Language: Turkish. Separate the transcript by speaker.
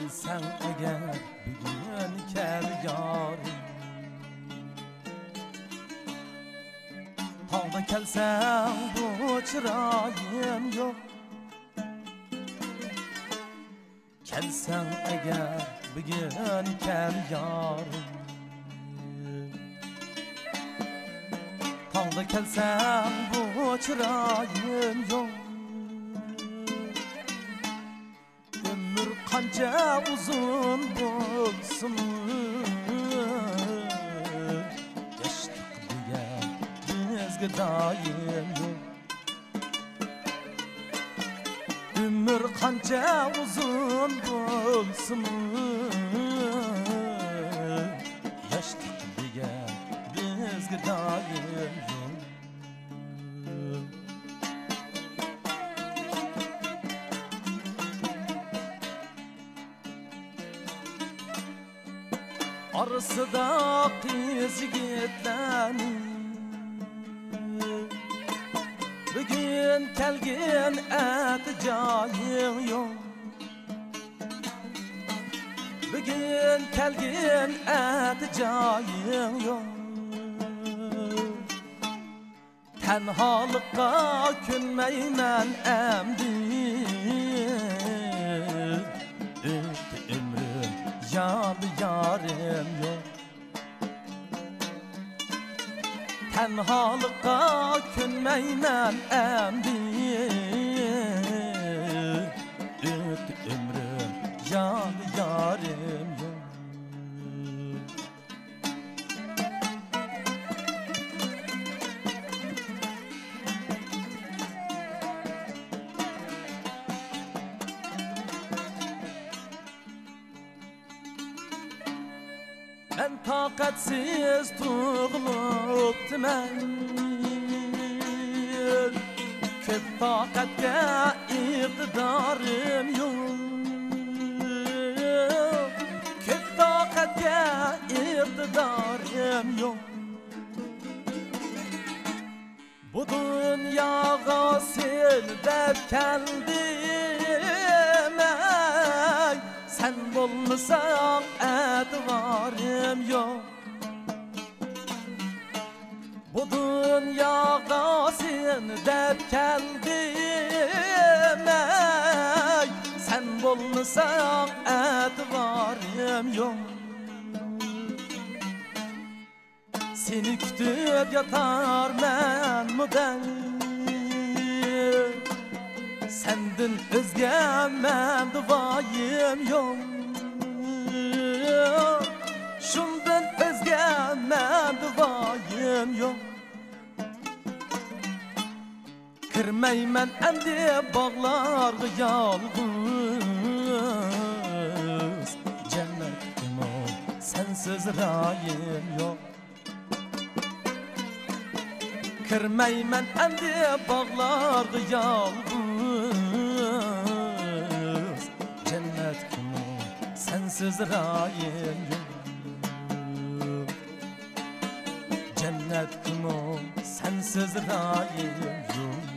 Speaker 1: Kelsen eğer bugün kel yarim Tağda kelsen bu çırayım yok. Kelsen eğer bugün kel yarim Tağda kelsen bu çırayım yok kanca uzun bulsun Geçtik diye daim yok Ömür kanca uzun bulsun Yaştık diye bizge daim yok Arısı da kız yigitlerin Bugün kelgin et cayın yok. Bugün kelgin et cayın yok. Tenhalıkka künmeymen emdi Yar yarim yok. Tenhalıkka künmeymen emdi Ben takatsiz tuğuluptu ben Köp takatga iqtidarım yok. Köp takatga iqtidarım yok. Bu dünyaga silbep keldim ey Sen bolmasan etibarım yok. Bu dünyaga sen dep keldim ey Sen bolmasan etibarım yok. Seni kütüp yatar men model Sendin özge men duayım yok duayım yok. Kirmeymen endi bağlar yalgız Cennetim o sensiz rayim yok. Kirmeymen endi bağlar yalgız Cennet kimi sensiz rayim yok Cennet kimi sensiz rayim yok